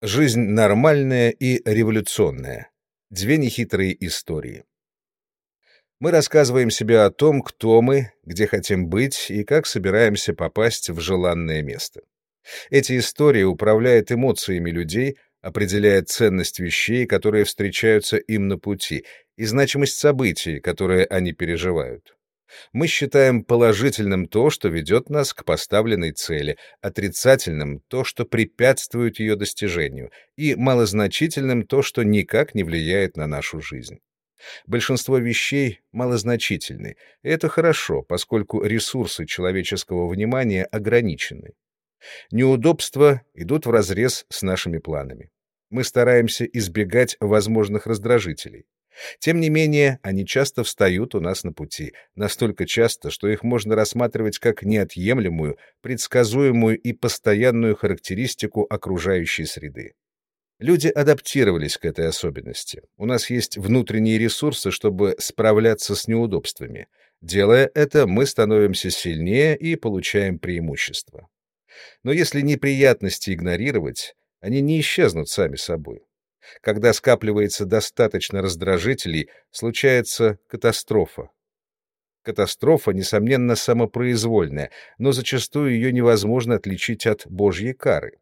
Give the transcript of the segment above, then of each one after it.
Жизнь нормальная и революционная. Две нехитрые истории. Мы рассказываем себе о том, кто мы, где хотим быть и как собираемся попасть в желанное место. Эти истории управляют эмоциями людей, определяют ценность вещей, которые встречаются им на пути, и значимость событий, которые они переживают. Мы считаем положительным то, что ведет нас к поставленной цели, отрицательным то, что препятствует ее достижению, и малозначительным то, что никак не влияет на нашу жизнь. Большинство вещей малозначительны, и это хорошо, поскольку ресурсы человеческого внимания ограничены. Неудобства идут вразрез с нашими планами. Мы стараемся избегать возможных раздражителей. Тем не менее, они часто встают у нас на пути, настолько часто, что их можно рассматривать как неотъемлемую, предсказуемую и постоянную характеристику окружающей среды. Люди адаптировались к этой особенности. У нас есть внутренние ресурсы, чтобы справляться с неудобствами. Делая это, мы становимся сильнее и получаем преимущество. Но если неприятности игнорировать, они не исчезнут сами собой. Когда скапливается достаточно раздражителей, случается катастрофа. Катастрофа, несомненно, самопроизвольная, но зачастую ее невозможно отличить от Божьей кары.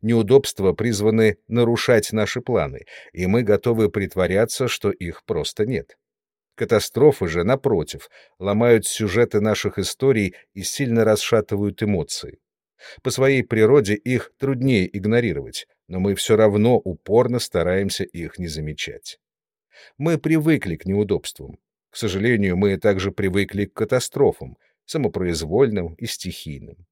Неудобства призваны нарушать наши планы, и мы готовы притворяться, что их просто нет. Катастрофы же, напротив, ломают сюжеты наших историй и сильно расшатывают эмоции. По своей природе их труднее игнорировать, но мы все равно упорно стараемся их не замечать. Мы привыкли к неудобствам. К сожалению, мы также привыкли к катастрофам, самопроизвольным и стихийным.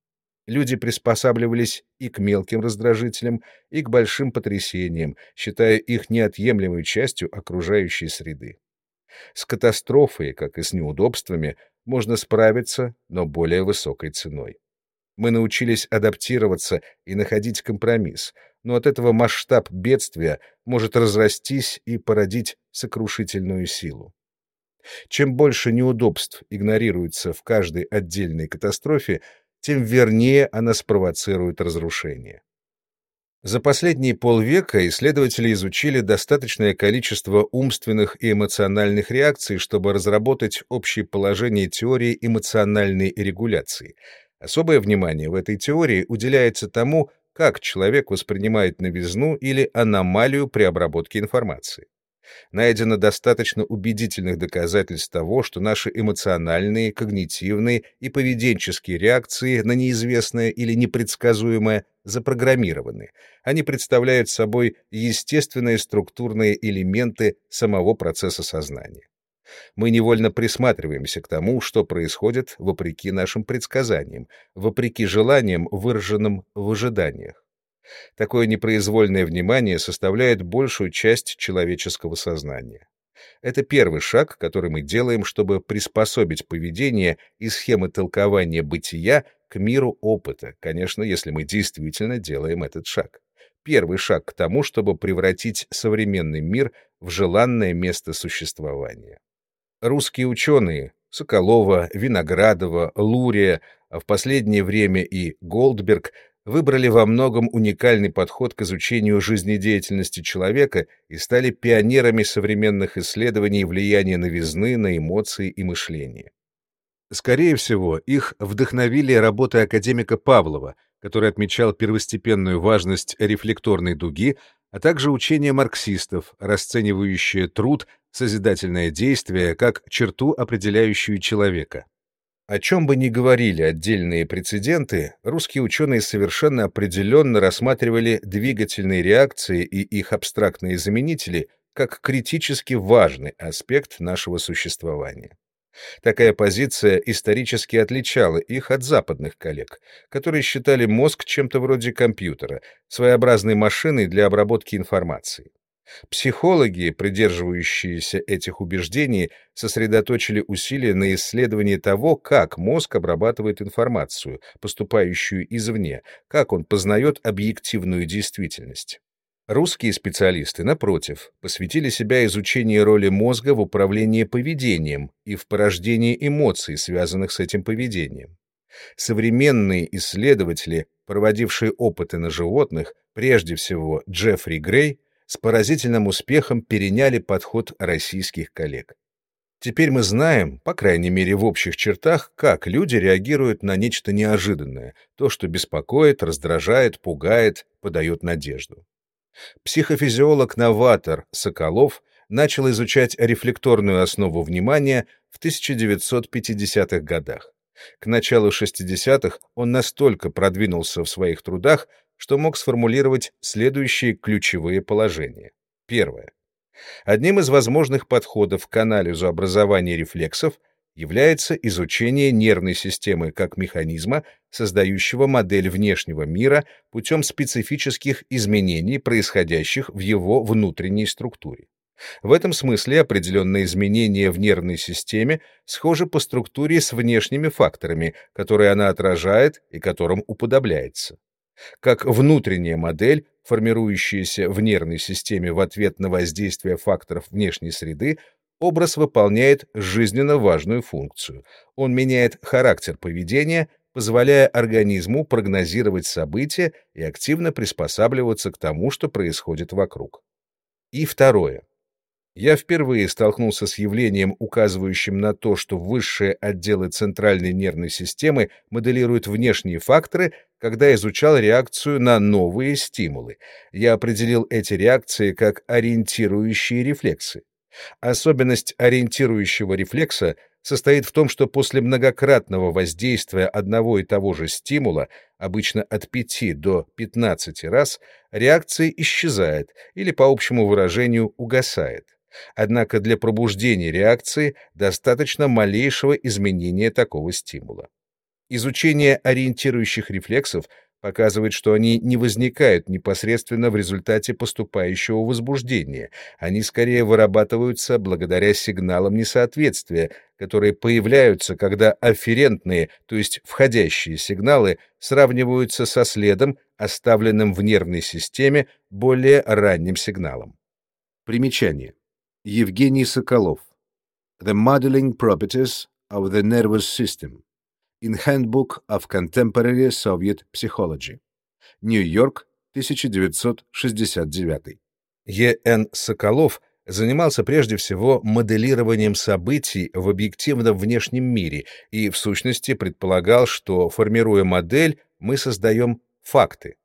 Люди приспосабливались и к мелким раздражителям, и к большим потрясениям, считая их неотъемлемой частью окружающей среды. С катастрофой, как и с неудобствами, можно справиться, но более высокой ценой. Мы научились адаптироваться и находить компромисс, но от этого масштаб бедствия может разрастись и породить сокрушительную силу. Чем больше неудобств игнорируется в каждой отдельной катастрофе, тем вернее она спровоцирует разрушение. За последние полвека исследователи изучили достаточное количество умственных и эмоциональных реакций, чтобы разработать общее положение теории эмоциональной регуляции — Особое внимание в этой теории уделяется тому, как человек воспринимает новизну или аномалию при обработке информации. Найдено достаточно убедительных доказательств того, что наши эмоциональные, когнитивные и поведенческие реакции на неизвестное или непредсказуемое запрограммированы. Они представляют собой естественные структурные элементы самого процесса сознания мы невольно присматриваемся к тому, что происходит вопреки нашим предсказаниям, вопреки желаниям, выраженным в ожиданиях. Такое непроизвольное внимание составляет большую часть человеческого сознания. Это первый шаг, который мы делаем, чтобы приспособить поведение и схемы толкования бытия к миру опыта, конечно, если мы действительно делаем этот шаг. Первый шаг к тому, чтобы превратить современный мир в желанное место существования. Русские ученые Соколова, Виноградова, Лурия, а в последнее время и Голдберг выбрали во многом уникальный подход к изучению жизнедеятельности человека и стали пионерами современных исследований влияния новизны на эмоции и мышление. Скорее всего, их вдохновили работы академика Павлова, который отмечал первостепенную важность рефлекторной дуги, а также учение марксистов, расценивающее труд созидательное действие как черту, определяющую человека. О чем бы ни говорили отдельные прецеденты, русские ученые совершенно определенно рассматривали двигательные реакции и их абстрактные заменители как критически важный аспект нашего существования. Такая позиция исторически отличала их от западных коллег, которые считали мозг чем-то вроде компьютера, своеобразной машиной для обработки информации. Психологи, придерживающиеся этих убеждений, сосредоточили усилия на исследовании того, как мозг обрабатывает информацию, поступающую извне, как он познает объективную действительность. Русские специалисты, напротив, посвятили себя изучению роли мозга в управлении поведением и в порождении эмоций, связанных с этим поведением. Современные исследователи, проводившие опыты на животных, прежде всего Джеффри Грей, с поразительным успехом переняли подход российских коллег. Теперь мы знаем, по крайней мере в общих чертах, как люди реагируют на нечто неожиданное, то, что беспокоит, раздражает, пугает, подает надежду. Психофизиолог-новатор Соколов начал изучать рефлекторную основу внимания в 1950-х годах. К началу 60-х он настолько продвинулся в своих трудах, что мог сформулировать следующие ключевые положения. Первое. Одним из возможных подходов к анализу образования рефлексов является изучение нервной системы как механизма, создающего модель внешнего мира путем специфических изменений, происходящих в его внутренней структуре. В этом смысле определенные изменения в нервной системе схожи по структуре с внешними факторами, которые она отражает и которым уподобляется. Как внутренняя модель, формирующаяся в нервной системе в ответ на воздействие факторов внешней среды, образ выполняет жизненно важную функцию. Он меняет характер поведения, позволяя организму прогнозировать события и активно приспосабливаться к тому, что происходит вокруг. И второе. Я впервые столкнулся с явлением, указывающим на то, что высшие отделы центральной нервной системы моделируют внешние факторы, когда изучал реакцию на новые стимулы. Я определил эти реакции как ориентирующие рефлексы. Особенность ориентирующего рефлекса состоит в том, что после многократного воздействия одного и того же стимула, обычно от 5 до 15 раз, реакция исчезает или, по общему выражению, угасает. Однако для пробуждения реакции достаточно малейшего изменения такого стимула. Изучение ориентирующих рефлексов показывает, что они не возникают непосредственно в результате поступающего возбуждения, они скорее вырабатываются благодаря сигналам несоответствия, которые появляются, когда афферентные, то есть входящие сигналы, сравниваются со следом, оставленным в нервной системе более ранним сигналом. Примечание. Евгений Соколов. The Modeling Properties of the Nervous System. In Handbook of Contemporary Soviet Psychology. Нью-Йорк, 1969. Е.Н. Соколов занимался прежде всего моделированием событий в объективном внешнем мире и, в сущности, предполагал, что, формируя модель, мы создаем факты.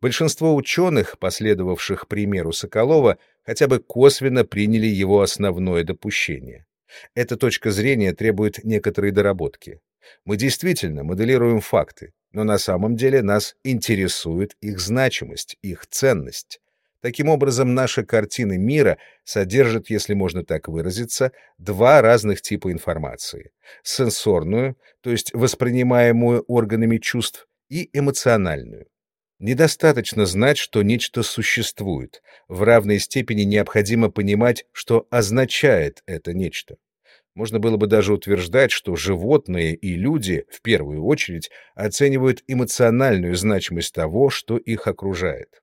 Большинство ученых, последовавших примеру Соколова, хотя бы косвенно приняли его основное допущение. Эта точка зрения требует некоторой доработки. Мы действительно моделируем факты, но на самом деле нас интересует их значимость, их ценность. Таким образом, наша картина мира содержит, если можно так выразиться, два разных типа информации. Сенсорную, то есть воспринимаемую органами чувств, и эмоциональную. Недостаточно знать, что нечто существует. В равной степени необходимо понимать, что означает это нечто. Можно было бы даже утверждать, что животные и люди, в первую очередь, оценивают эмоциональную значимость того, что их окружает.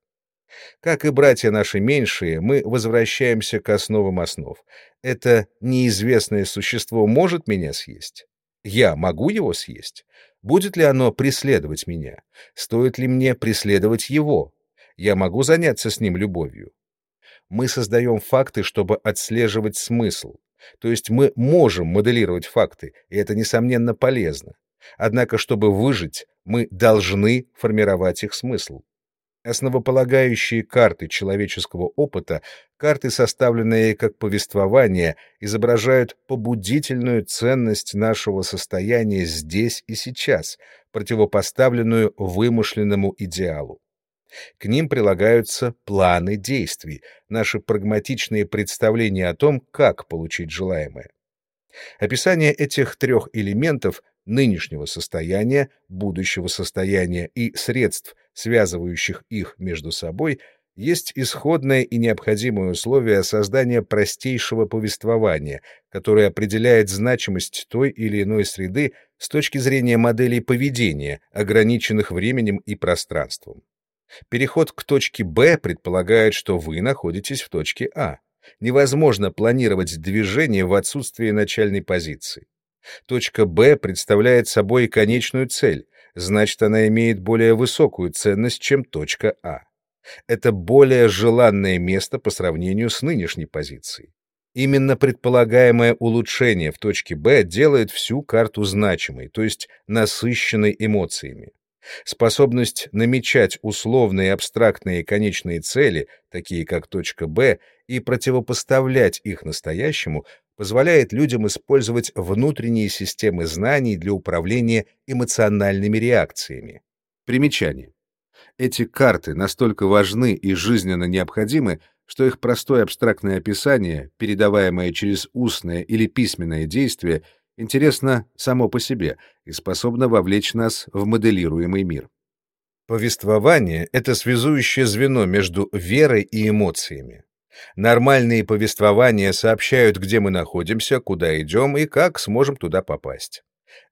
Как и братья наши меньшие, мы возвращаемся к основам основ. Это неизвестное существо может меня съесть? Я могу его съесть? Будет ли оно преследовать меня? Стоит ли мне преследовать его? Я могу заняться с ним любовью? Мы создаем факты, чтобы отслеживать смысл. То есть мы можем моделировать факты, и это, несомненно, полезно. Однако, чтобы выжить, мы должны формировать их смысл. Основополагающие карты человеческого опыта, карты, составленные как повествование, изображают побудительную ценность нашего состояния здесь и сейчас, противопоставленную вымышленному идеалу. К ним прилагаются планы действий, наши прагматичные представления о том, как получить желаемое. Описание этих трех элементов нынешнего состояния, будущего состояния и средств, связывающих их между собой, есть исходное и необходимое условие создания простейшего повествования, которое определяет значимость той или иной среды с точки зрения моделей поведения, ограниченных временем и пространством. Переход к точке Б предполагает, что вы находитесь в точке А. Невозможно планировать движение в отсутствии начальной позиции. Точка Б представляет собой конечную цель, значит, она имеет более высокую ценность, чем точка А. Это более желанное место по сравнению с нынешней позицией. Именно предполагаемое улучшение в точке Б делает всю карту значимой, то есть насыщенной эмоциями. Способность намечать условные абстрактные конечные цели, такие как точка Б, и противопоставлять их настоящему, позволяет людям использовать внутренние системы знаний для управления эмоциональными реакциями. Примечание. Эти карты настолько важны и жизненно необходимы, что их простое абстрактное описание, передаваемое через устное или письменное действие, интересно само по себе и способно вовлечь нас в моделируемый мир. Повествование — это связующее звено между верой и эмоциями. Нормальные повествования сообщают, где мы находимся, куда идем и как сможем туда попасть.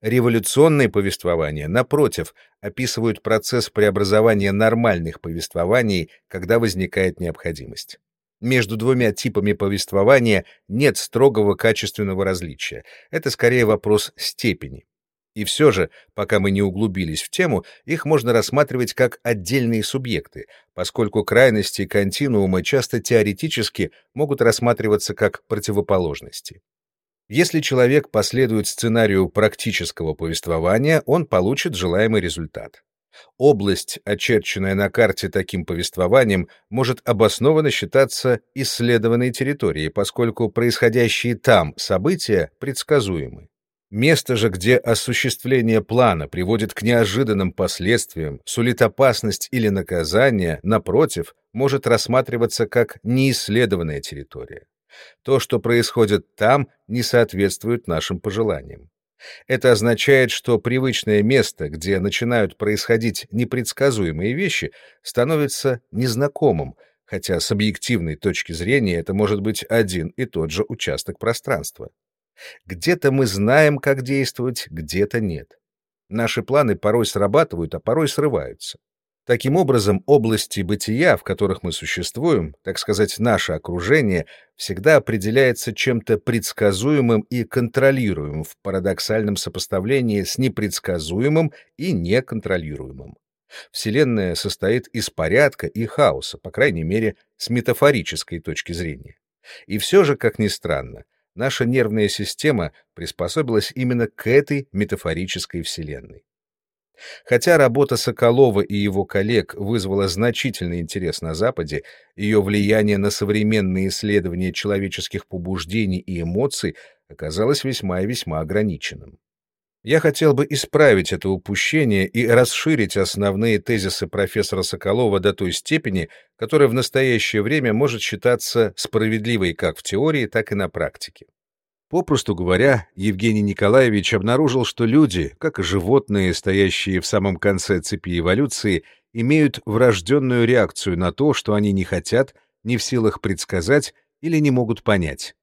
Революционные повествования, напротив, описывают процесс преобразования нормальных повествований, когда возникает необходимость. Между двумя типами повествования нет строгого качественного различия. Это скорее вопрос степени. И все же, пока мы не углубились в тему, их можно рассматривать как отдельные субъекты, поскольку крайности континуума часто теоретически могут рассматриваться как противоположности. Если человек последует сценарию практического повествования, он получит желаемый результат. Область, очерченная на карте таким повествованием, может обоснованно считаться исследованной территорией, поскольку происходящие там события предсказуемы. Место же, где осуществление плана приводит к неожиданным последствиям, сулит опасность или наказание, напротив, может рассматриваться как неисследованная территория. То, что происходит там, не соответствует нашим пожеланиям. Это означает, что привычное место, где начинают происходить непредсказуемые вещи, становится незнакомым, хотя с объективной точки зрения это может быть один и тот же участок пространства. Где-то мы знаем, как действовать, где-то нет. Наши планы порой срабатывают, а порой срываются. Таким образом, области бытия, в которых мы существуем, так сказать, наше окружение, всегда определяется чем-то предсказуемым и контролируемым в парадоксальном сопоставлении с непредсказуемым и неконтролируемым. Вселенная состоит из порядка и хаоса, по крайней мере, с метафорической точки зрения. И все же, как ни странно, наша нервная система приспособилась именно к этой метафорической Вселенной. Хотя работа Соколова и его коллег вызвала значительный интерес на Западе, ее влияние на современные исследования человеческих побуждений и эмоций оказалось весьма и весьма ограниченным. Я хотел бы исправить это упущение и расширить основные тезисы профессора Соколова до той степени, которая в настоящее время может считаться справедливой как в теории, так и на практике. Попросту говоря, Евгений Николаевич обнаружил, что люди, как и животные, стоящие в самом конце цепи эволюции, имеют врожденную реакцию на то, что они не хотят, не в силах предсказать или не могут понять.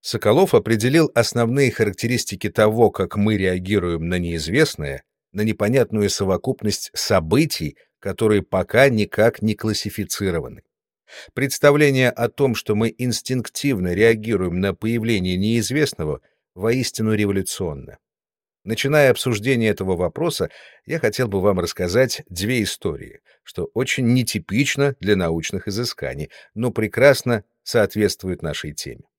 Соколов определил основные характеристики того, как мы реагируем на неизвестное, на непонятную совокупность событий, которые пока никак не классифицированы. Представление о том, что мы инстинктивно реагируем на появление неизвестного, воистину революционно. Начиная обсуждение этого вопроса, я хотел бы вам рассказать две истории, что очень нетипично для научных изысканий, но прекрасно соответствует нашей теме.